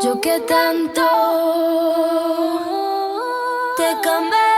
Yo que tanto te cambié.